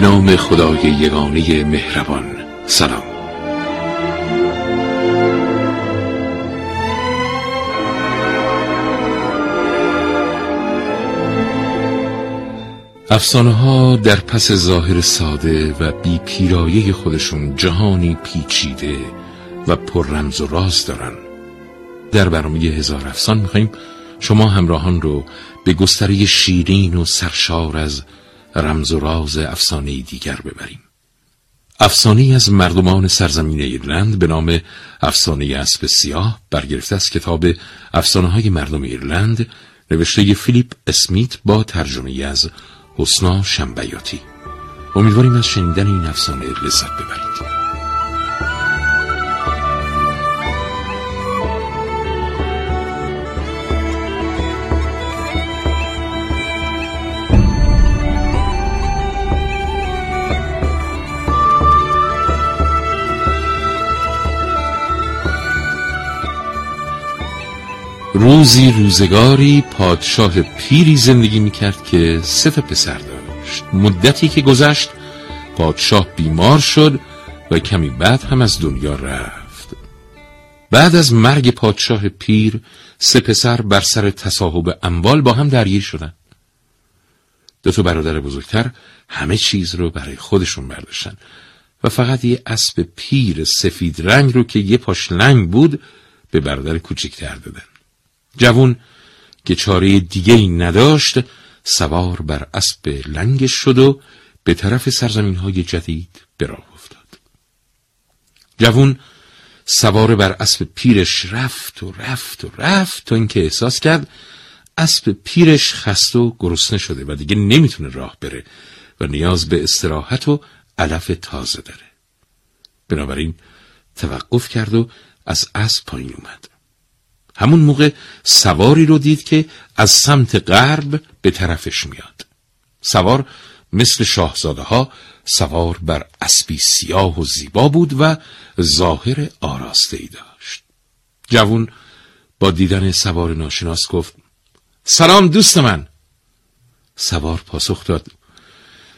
نام خدای یگانه مهربان. سلام. افسانه ها در پس ظاهر ساده و بی پیرایه خودشون جهانی پیچیده و پر رمز و راز دارن. در برنامه هزار افسان میخواییم شما همراهان رو به گستره شیرین و سرشار از رمز و راز افسانه دیگر ببریم. افسانه از مردمان سرزمین ایرلند به نام افسانه اسب سیاه برگرفته از کتاب افسانه های مردم ایرلند نوشته فیلیپ اسمیت با ترجمه از حسنا شنبیاتی. امیدواریم از شنیدن این افسانه لذت ببرید. روزی روزگاری پادشاه پیری زندگی می‌کرد که سه پسر داشت. مدتی که گذشت پادشاه بیمار شد و کمی بعد هم از دنیا رفت. بعد از مرگ پادشاه پیر سه پسر بر سر تصاحب اموال با هم درگیر شدند دو تا برادر بزرگتر همه چیز رو برای خودشون برداشتن. و فقط یه اسب پیر سفید رنگ رو که یه پاش لنگ بود به برادر کوچکتر دادن. جوون که چاره دیگه ای نداشت سوار بر اسب لنگش شد و به طرف سرزمین های جدید به راه افتاد. جوون سوار بر اسب پیرش رفت و رفت و رفت تا اینکه احساس کرد اسب پیرش خسته و گرسنه شده و دیگه نمی‌تونه راه بره و نیاز به استراحت و علف تازه داره. بنابراین توقف کرد و از اسب پایین اومد. همون موقع سواری رو دید که از سمت غرب به طرفش میاد. سوار مثل شاهزاده ها سوار بر اسبی سیاه و زیبا بود و ظاهر آراسته ای داشت. جوون با دیدن سوار ناشناس گفت سلام دوست من. سوار پاسخ داد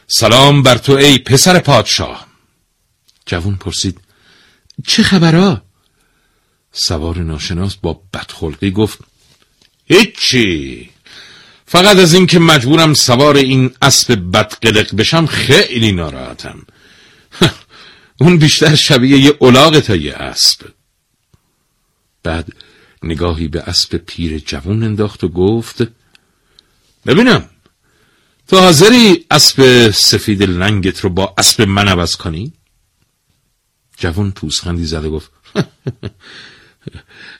سلام بر تو ای پسر پادشاه. جوون پرسید چه خبرها؟ سوار ناشناس با بدخلقی گفت هیچی! فقط از اینکه مجبورم سوار این اسب بدقلق بشم خیلی ناراحتم. اون بیشتر شبیه یه اولاغ تا یه اسب. بعد نگاهی به اسب پیر جوون انداخت و گفت ببینم تو حاضری اسب سفید لنگت رو با اسب من عوض کنی؟ جوون پوزخندی زده گفت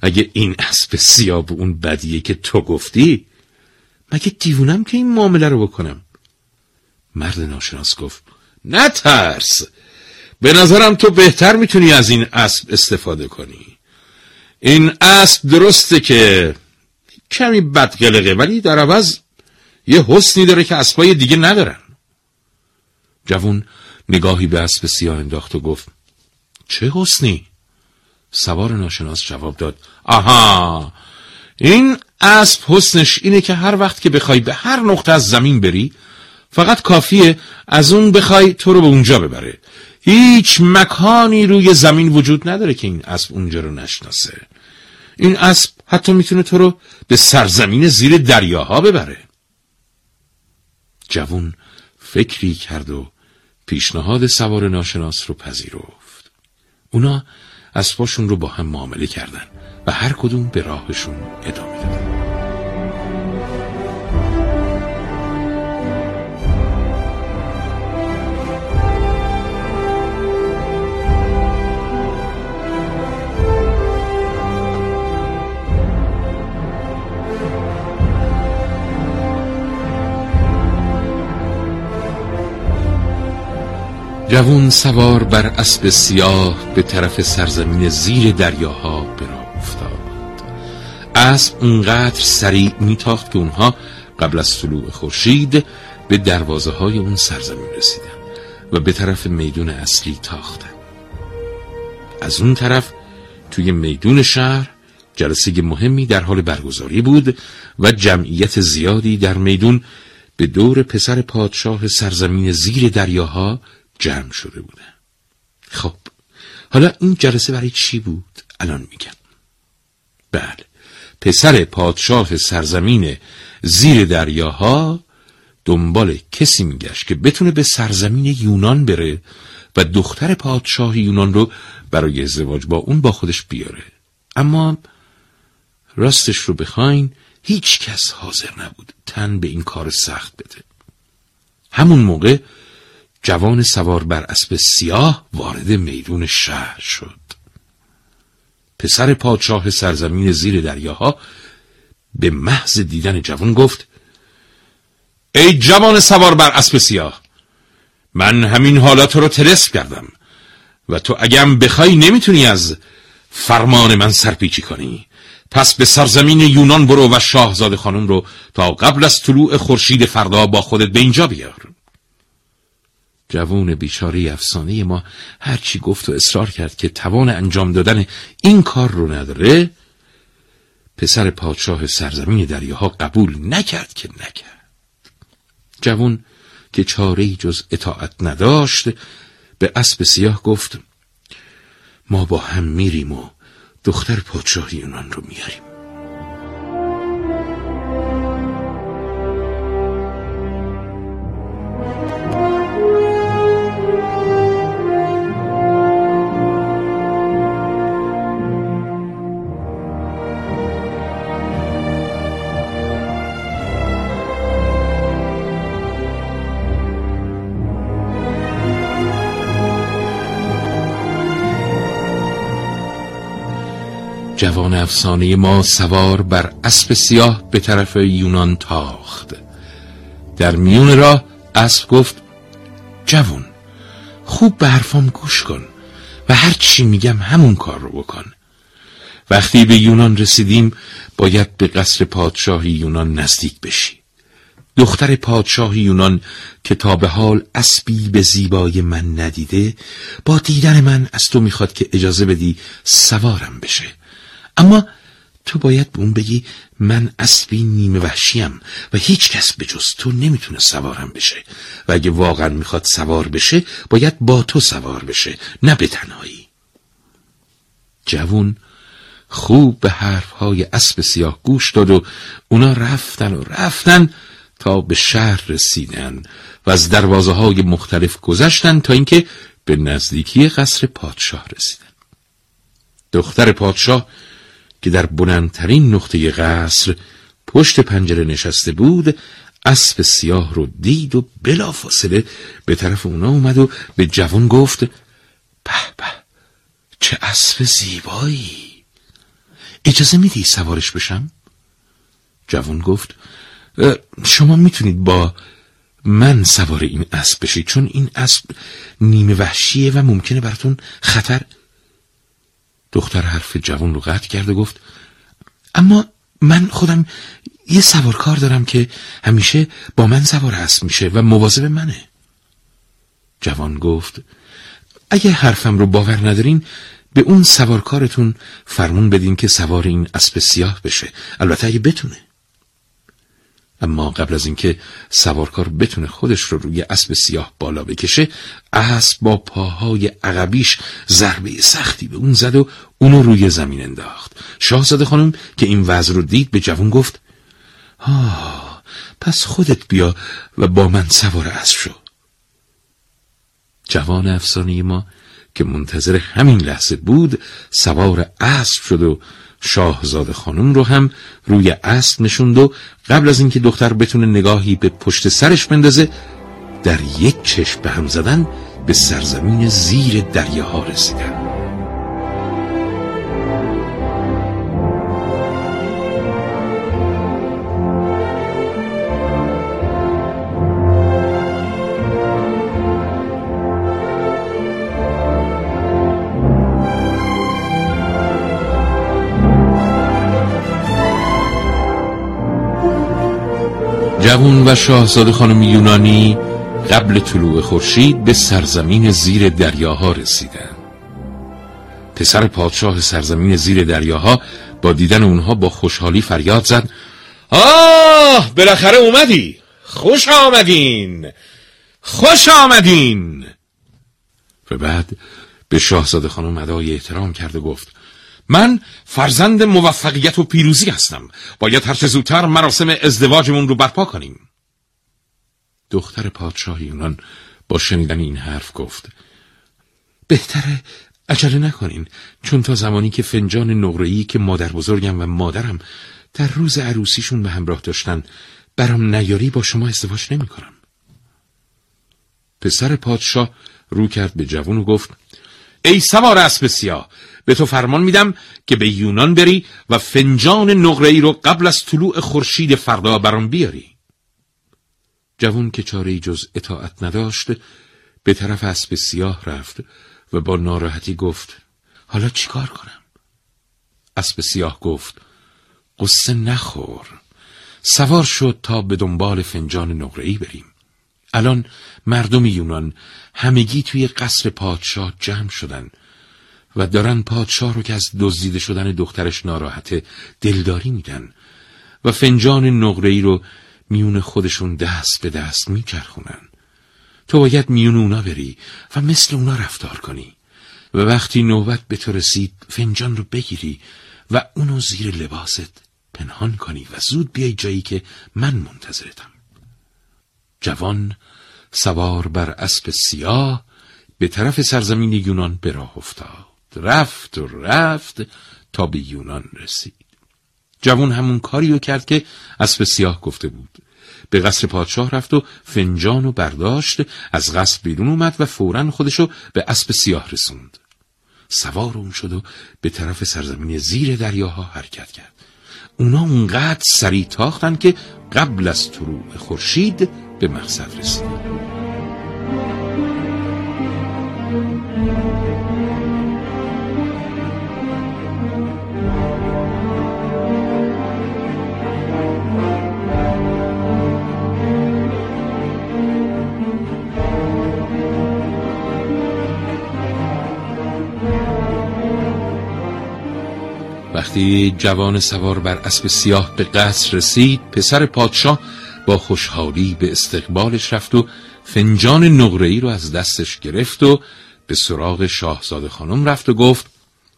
اگه این اسب سیاه اون بدیه که تو گفتی مگه دیوونم که این معامله رو بکنم؟ مرد ناشناس گفت نه ترس به نظرم تو بهتر می‌تونی از این اسب استفاده کنی. این اسب درسته که کمی بدقلقه ولی در عوض یه حسنی داره که اسبای دیگه ندارن. جوون نگاهی به اسب سیاه انداخت و گفت چه حسنی؟ سوار ناشناس جواب داد. آها! این اسب حسنش اینه که هر وقت که بخوای به هر نقطه از زمین بری فقط کافیه از اون بخوای تو رو به اونجا ببره. هیچ مکانی روی زمین وجود نداره که این اسب اونجا رو نشناسه. این اسب حتی می‌تونه تو رو به سرزمین زیر دریاها ببره. جوون فکری کرد و پیشنهاد سوار ناشناس رو پذیرفت. اونا اسباشون رو با هم معامله کردن و هر کدوم به راهشون ادامه دادن. جوون سوار بر اسب سیاه به طرف سرزمین زیر دریاها برا افتاد اسب اونقدر سریع میتاخت که اونها قبل از طلوع خورشید به دروازه های اون سرزمین رسیدن و به طرف میدون اصلی تاختن. از اون طرف توی میدون شهر جلسه مهمی در حال برگزاری بود و جمعیت زیادی در میدون به دور پسر پادشاه سرزمین زیر دریاها جمع شده بودن خب حالا این جلسه برای چی بود؟ الان میگم. بله پسر پادشاه سرزمین زیر دریاها دنبال کسی میگشت که بتونه به سرزمین یونان بره و دختر پادشاه یونان رو برای ازدواج با اون با خودش بیاره. اما راستش رو بخواین هیچ کس حاضر نبود تن به این کار سخت بده. همون موقع جوان سوار بر اسب سیاه وارد میدون شهر شد. پسر پادشاه سرزمین زیر دریاها به محض دیدن جوان گفت ای جوان سوار بر اسب سیاه من همین حالات رو ترس کردم و تو اگم بخوای نمی‌تونی از فرمان من سرپیچی کنی. پس به سرزمین یونان برو و شاهزاده خانم رو تا قبل از طلوع خورشید فردا با خودت به اینجا بیار. جوون بیچاره افسانه ما هرچی گفت و اصرار کرد که توان انجام دادن این کار رو نداره پسر پادشاه سرزمین دریاها قبول نکرد که نکرد. جوون که چاره جز اطاعت نداشت به اسب سیاه گفت ما با هم میریم و دختر پادشاه یونان رو میاریم. جوان افسانه ما سوار بر اسب سیاه به طرف یونان تاخت. در میون راه اسب گفت جوان خوب به حرفام گوش کن و هر چی میگم همون کار رو بکن. وقتی به یونان رسیدیم باید به قصر پادشاه یونان نزدیک بشی. دختر پادشاه یونان که تا به حال اسبی به زیبای من ندیده با دیدن من از تو می‌خواد که اجازه بدی سوارم بشه. اما تو باید به اون بگی من اصلی نیمه وحشیم و هیچ کس به جز تو نمی‌تونه سوارم بشه. و اگه واقعا می‌خواد سوار بشه باید با تو سوار بشه نه به تنهایی. جوون خوب به حرفهای اسب سیاه گوش داد و اونا رفتن و رفتن تا به شهر رسیدن و از دروازه های مختلف گذشتن تا اینکه به نزدیکی قصر پادشاه رسیدن. دختر پادشاه که در بلندترین نقطه قصر پشت پنجره نشسته بود اسب سیاه رو دید و بلافاصله به طرف اونا اومد و به جوان گفت به به چه اسب زیبایی اجازه میدی سوارش بشم؟ جوان گفت شما می‌تونید با من سوار این اسب بشید چون این اسب نیمه وحشیه و ممکنه براتون خطر دختر حرف جوان رو قطع کرد و گفت اما من خودم یه سوارکار دارم که همیشه با من سوار هست میشه و مواظب منه. جوان گفت اگه حرفم رو باور ندارین به اون سوارکارتون فرمون بدین که سوار این اسب سیاه بشه. البته اگه بتونه. اما قبل از اینکه سوارکار بتونه خودش رو روی اسب سیاه بالا بکشه اسب با پاهای عقبیش ضربه سختی به اون زد و اونو روی زمین انداخت. شاهزاده خانم که این وضع رو دید به جوون گفت آه پس خودت بیا و با من سوار اسب شو. جوان افسانه ما که منتظر همین لحظه بود سوار اسب شد و شاهزاده خانم رو هم روی اسب نشوند و قبل از اینکه دختر بتونه نگاهی به پشت سرش بندازه در یک چشم به هم زدن به سرزمین زیر دریاها رسیدن. جوون و شاهزاده خانم یونانی قبل طلوع خورشید به سرزمین زیر دریاها رسیدن پسر پادشاه سرزمین زیر دریاها با دیدن اونها با خوشحالی فریاد زد. آه بالاخره اومدی. خوش آمدین. خوش آمدین. و بعد به شاهزاده خانم ادای احترام کرده گفت من فرزند موفقیت و پیروزی هستم باید هرچه زودتر مراسم ازدواجمون رو برپا کنیم دختر پادشاه یونان با شنیدن این حرف گفت بهتره عجله نکنین چون تا زمانی که فنجان نقره‌ای که مادر بزرگم و مادرم در روز عروسیشون به همراه داشتن برام نیاری با شما ازدواج نمی کنم. پسر پادشاه رو کرد به جوون و گفت ای سوار اسب سیاه به تو فرمان میدم که به یونان بری و فنجان نقره ای رو قبل از طلوع خورشید فردا برام بیاری. جوون که چاره جز اطاعت نداشت به طرف اسب سیاه رفت و با ناراحتی گفت حالا چیکار کنم؟ اسب سیاه گفت قصه نخور. سوار شد تا به دنبال فنجان نقره بریم. الان مردم یونان همگی توی قصر پادشاه جمع شدن. و دارن پادشاه رو که از دزدیده شدن دخترش ناراحته دلداری میدن و فنجان نقره ای رو میون خودشون دست به دست میچرخونن. تو باید میون اونا بری و مثل اونا رفتار کنی و وقتی نوبت به تو رسید فنجان رو بگیری و اونو زیر لباست پنهان کنی و زود بیای جایی که من منتظرتم. جوان سوار بر اسب سیاه به طرف سرزمین یونان به راه افتاد. رفت و رفت تا به یونان رسید. جوان همون کاری رو کرد که اسب سیاه گفته بود. به قصر پادشاه رفت و فنجان و برداشت از قصر بیرون اومد و فورا خودشو به اسب سیاه رسوند. سوار اون شد و به طرف سرزمین زیر دریاها حرکت کرد. اونا اونقدر سریع تاختن که قبل از طلوع خورشید به مقصد رسید وقتی جوان سوار بر اسب سیاه به قصر رسید پسر پادشاه با خوشحالی به استقبالش رفت و فنجان نقره ای رو از دستش گرفت و به سراغ شاهزاده خانم رفت و گفت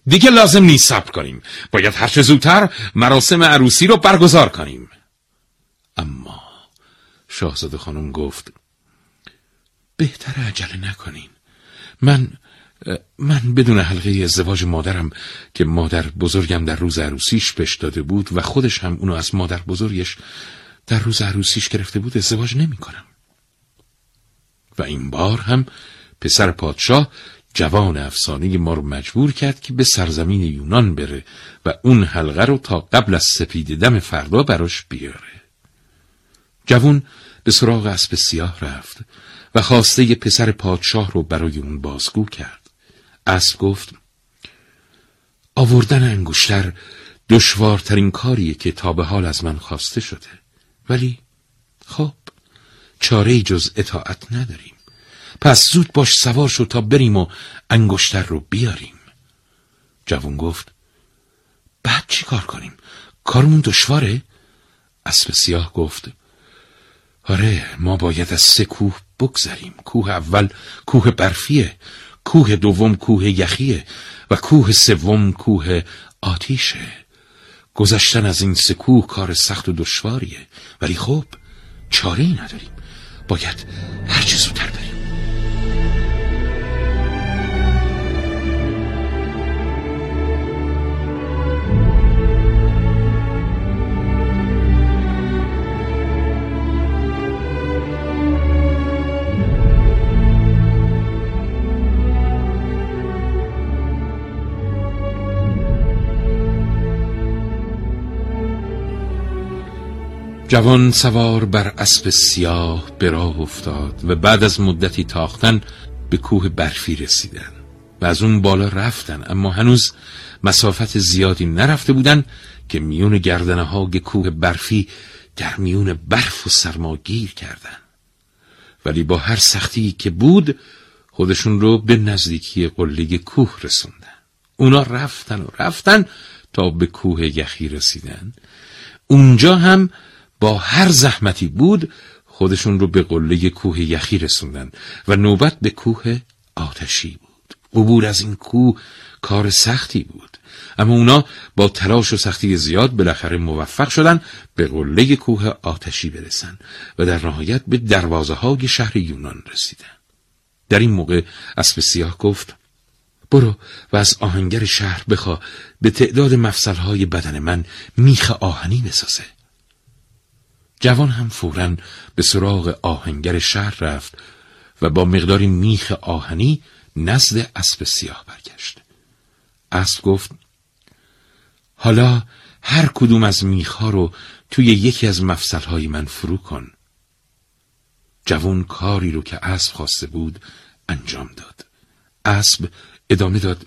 دیگه لازم نیست صبر کنیم. باید هرچه زودتر مراسم عروسی رو برگزار کنیم. اما شاهزاده خانم گفت بهتر عجله نکنین من من بدون حلقه ازدواج مادرم که مادر بزرگم در روز عروسیش بش داده بود و خودش هم اونو از مادر بزرگش در روز عروسیش گرفته بود ازدواج نمی کنم. و این بار هم پسر پادشاه جوان افسانه ما رو مجبور کرد که به سرزمین یونان بره و اون حلقه رو تا قبل از سپید دم فردا براش بیاره. جوان به سراغ اسب سیاه رفت و خواسته پسر پادشاه رو برای اون بازگو کرد. اسب گفت آوردن انگشتر دشوارترین کاریه که تا به حال از من خواسته شده. ولی خب چاره جز اطاعت نداریم. پس زود باش سوار شد تا بریم و انگشتر رو بیاریم. جوون گفت بعد چی کار کنیم؟ کارمون دشواره؟ اسب سیاه گفت آره ما باید از سه کوه بگذریم. کوه اول کوه برفیه. کوه دوم کوه یخیه و کوه سوم کوه آتیشه. گذشتن از این سه کوه کار سخت و دشواریه. ولی خب چاره ای نداریم. باید هر چیز زودتر بریم. جوان سوار بر اسب سیاه به راه افتاد و بعد از مدتی تاختن به کوه برفی رسیدن و از اون بالا رفتن. اما هنوز مسافت زیادی نرفته بودن که میون گردنه ها کوه برفی در میون برف و سرما گیر کردن. ولی با هر سختی که بود خودشون رو به نزدیکی قله کوه رسوندن. اونا رفتن و رفتن تا به کوه یخی رسیدن. اونجا هم با هر زحمتی بود خودشون رو به قله کوه یخی رسوندن و نوبت به کوه آتشی بود. عبور از این کوه کار سختی بود. اما اونا با تلاش و سختی زیاد بالاخره موفق شدن به قله کوه آتشی برسن و در نهایت به دروازه های شهر یونان رسیدن. در این موقع اسب سیاه گفت برو و از آهنگر شهر بخوا به تعداد مفصلهای بدن من میخ آهنی بسازه. جوان هم فورا به سراغ آهنگر شهر رفت و با مقداری میخ آهنی نزد اسب سیاه برگشت. اسب گفت حالا هر کدوم از میخها رو توی یکی از مفصلهای من فرو کن. جوان کاری رو که اسب خواسته بود انجام داد. اسب ادامه داد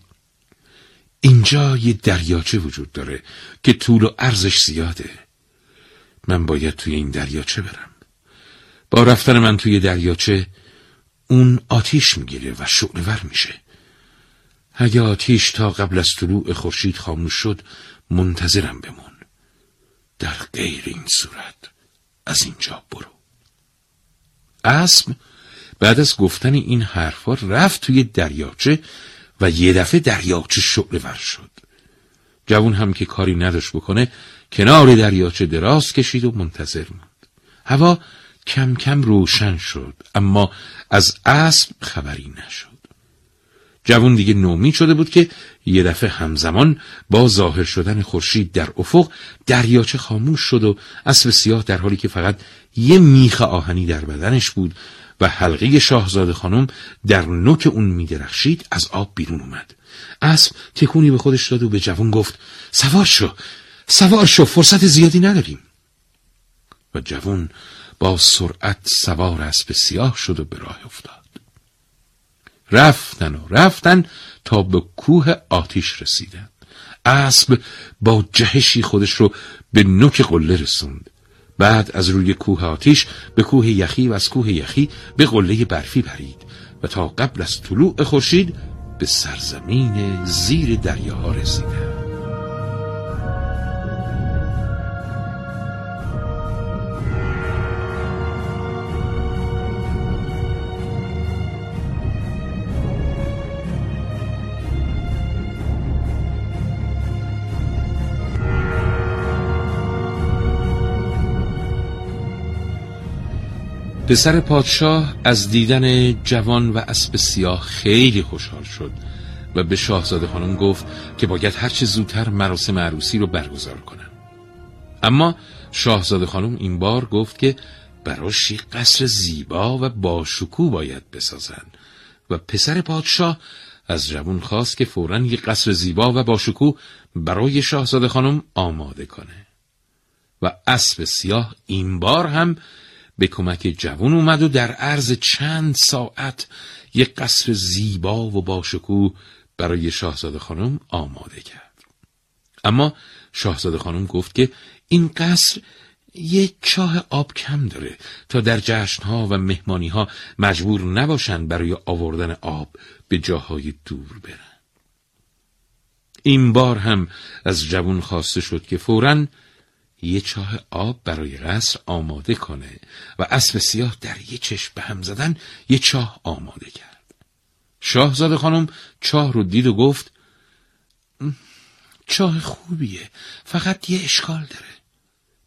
اینجا یه دریاچه وجود داره که طول و عرضش زیاده. من باید توی این دریاچه برم. با رفتن من توی دریاچه اون آتیش می‌گیره و شعلور میشه. اگه آتیش تا قبل از طلوع خورشید خاموش شد منتظرم بمون. در غیر این صورت از اینجا برو. اسب بعد از گفتن این حرفا رفت توی دریاچه و یه دفعه دریاچه شعله ور شد. جوون هم که کاری نداشت بکنه کنار دریاچه دراز کشید و منتظر موند. هوا کم کم روشن شد اما از اسب خبری نشد. جوون دیگه نومی شده بود که یه دفعه همزمان با ظاهر شدن خورشید در افق دریاچه خاموش شد و اسب سیاه در حالی که فقط یه میخ آهنی در بدنش بود و حلقه شاهزاده خانم در نوک اون میدرخشید از آب بیرون اومد. اسب تکونی به خودش داد و به جوون گفت سوار شو. سوار شو فرصت زیادی نداریم. و جوون با سرعت سوار اسب سیاه شد و به راه افتاد. رفتن و رفتن تا به کوه آتیش رسیدن اسب با جهشی خودش رو به نوک قله رسوند. بعد از روی کوه آتیش به کوه یخی و از کوه یخی به قله برفی پرید و تا قبل از طلوع خورشید به سرزمین زیر دریاها رسیدند. پسر پادشاه از دیدن جوان و اسب سیاه خیلی خوشحال شد و به شاهزاده خانم گفت که باید هرچه زودتر مراسم عروسی رو برگزار کنن. اما شاهزاده خانم این بار گفت که براش یک قصر زیبا و باشکوه باید بسازن و پسر پادشاه از جوان خواست که فورا یک قصر زیبا و باشکوه برای شاهزاده خانم آماده کنه. و اسب سیاه این بار هم به کمک جوون اومد و در عرض چند ساعت یک قصر زیبا و باشکوه برای شاهزاده خانم آماده کرد. اما شاهزاده خانم گفت که این قصر یک چاه آب کم داره تا در جشنها و مهمانیها مجبور نباشند برای آوردن آب به جاهای دور برن. این بار هم از جوون خواسته شد که فوراً یه چاه آب برای قصر آماده کنه و اسب سیاه در یه چشم به هم زدن یه چاه آماده کرد. شاهزاده خانم چاه رو دید و گفت چاه خوبیه فقط یه اشکال داره.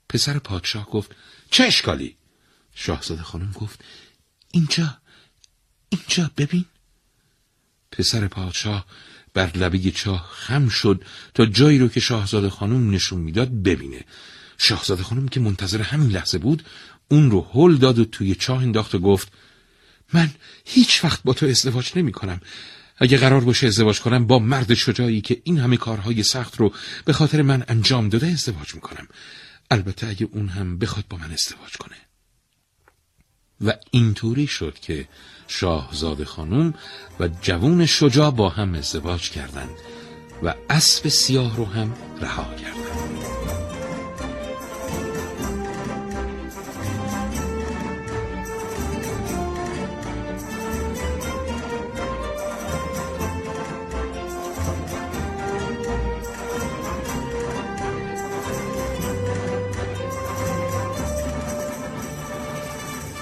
پسر پادشاه گفت چه اشکالی؟ شاهزاده خانم گفت اینجا اینجا ببین. پسر پادشاه بر لبه چاه خم شد تا جایی رو که شاهزاده خانم نشون می‌داد ببینه. شاهزاده خانم که منتظر همین لحظه بود اون رو هل داد و توی چاه انداخت و گفت من هیچ وقت با تو ازدواج نمی کنم. اگه قرار باشه ازدواج کنم با مرد شجاعی که این همه کارهای سخت رو به خاطر من انجام داده ازدواج می‌کنم. البته اگه اون هم بخواد با من ازدواج کنه. و اینطوری شد که شاهزاده خانم و جوون شجاع با هم ازدواج کردند و اسب سیاه رو هم رها کردند.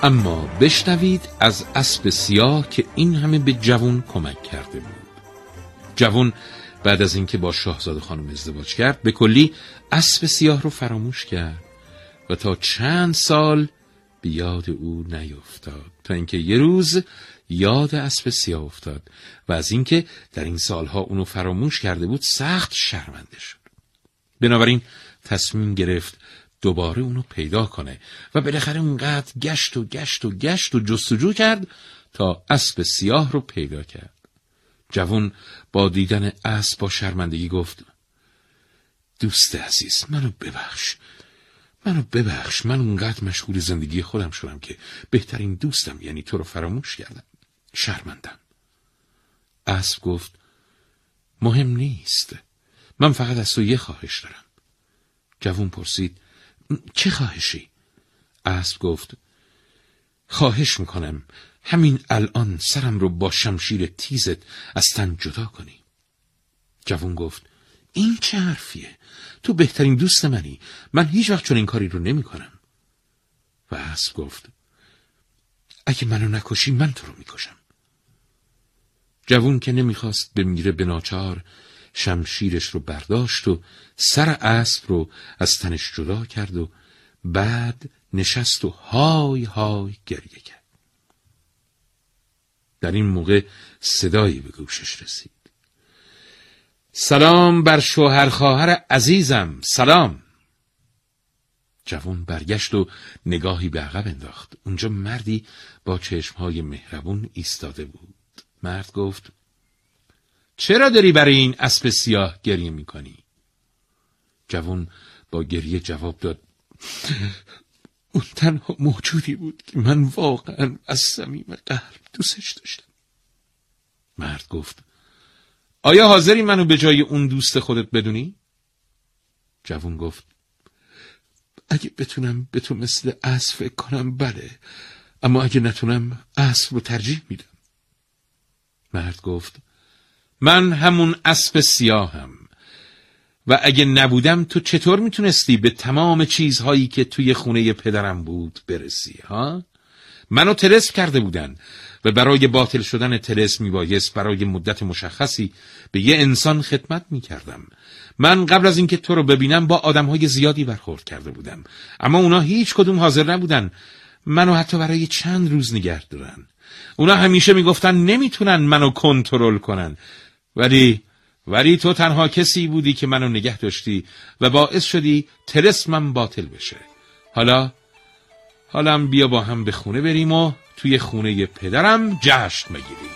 اما بشنوید از اسب سیاه که این همه به جوون کمک کرده بود. جوون بعد از اینکه با شاهزاده خانم ازدواج کرد به کلی اسب سیاه رو فراموش کرد و تا چند سال به یاد او نیفتاد. تا اینکه یه روز یاد اسب سیاه افتاد و از اینکه در این سالها اونو فراموش کرده بود سخت شرمنده شد. بنابراین تصمیم گرفت دوباره اونو پیدا کنه. و بالاخره اونقدر گشت و گشت و گشت و جستجو کرد تا اسب سیاه رو پیدا کرد. جوون با دیدن اسب با شرمندگی گفت دوست عزیز منو ببخش. منو ببخش. من اونقدر مشغول زندگی خودم شدم که بهترین دوستم یعنی تو رو فراموش کردم. شرمندم. اسب گفت مهم نیست. من فقط از تو یه خواهش دارم. جوون پرسید چه خواهشی؟ اسب گفت خواهش می‌کنم همین الان سرم رو با شمشیر تیزت از تن جدا کنی. جوون گفت این چه حرفیه؟ تو بهترین دوست منی. من هیچ وقت چون این کاری رو نمی کنم و اسب گفت اگه منو نکشی من تو رو می‌کشم. جوون که نمی‌خواست بمیره به ناچار شمشیرش رو برداشت و سر اسب رو از تنش جدا کرد و بعد نشست و های های گریه کرد. در این موقع صدایی به گوشش رسید. سلام بر شوهر خواهر عزیزم سلام. جوان برگشت و نگاهی به عقب انداخت. اونجا مردی با چشمهای مهربون ایستاده بود. مرد گفت چرا داری برای این اسب سیاه گریه می‌کنی؟ جوان با گریه جواب داد اون تنها موجودی بود که من واقعا از صمیم قلب دوستش داشتم مرد گفت آیا حاضری منو به جای اون دوست خودت بدونی؟ جوون گفت اگه بتونم به تو مثل اسب فکر کنم بله اما اگه نتونم اسب رو ترجیح میدم مرد گفت من همون اسب سیاهم. و اگه نبودم تو چطور می‌تونستی به تمام چیزهایی که توی خونه پدرم بود برسی ها؟ منو ترس کرده بودن و برای باطل شدن تلس میبایست برای مدت مشخصی به یه انسان خدمت می‌کردم. من قبل از اینکه تو رو ببینم با آدمهای زیادی برخورد کرده بودم. اما اونا هیچ کدوم حاضر نبودن منو حتی برای چند روز نگه دارن. اونا همیشه می‌گفتن نمی‌تونن منو کنترل کنن. ولی ولی تو تنها کسی بودی که منو نگه داشتی و باعث شدی من باطل بشه. حالا حالا بیا با هم به خونه بریم و توی خونه پدرم جشن بگیریم.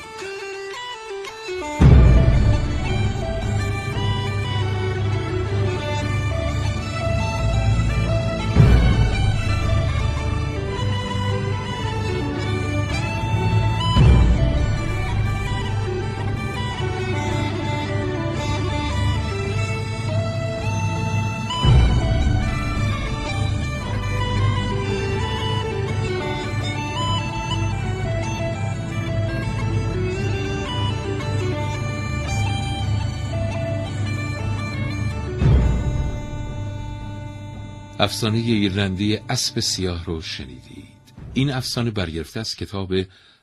افسانه ایرلندی اسب سیاه رو شنیدید. این افسانه برگرفته از کتاب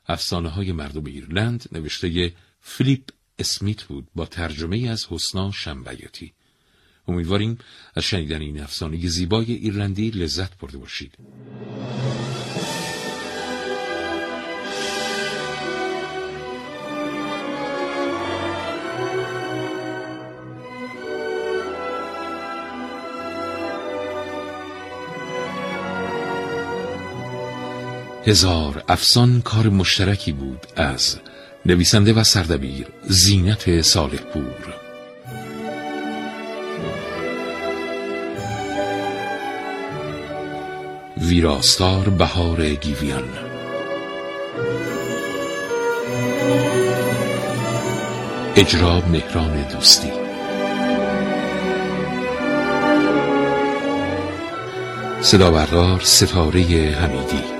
افسانه های مردم ایرلند نوشته فلیپ اسمیت بود با ترجمه از حسنا شنبیاتی. امیدواریم از شنیدن این افسانه زیبای ایرلندی لذت برده باشید. هزار افسان کار مشترکی بود از نویسنده و سردبیر زینت صالح پور. ویراستار بهار گیویان. اجرا مهران دوستی. صدا بردار ستاره حمیدی.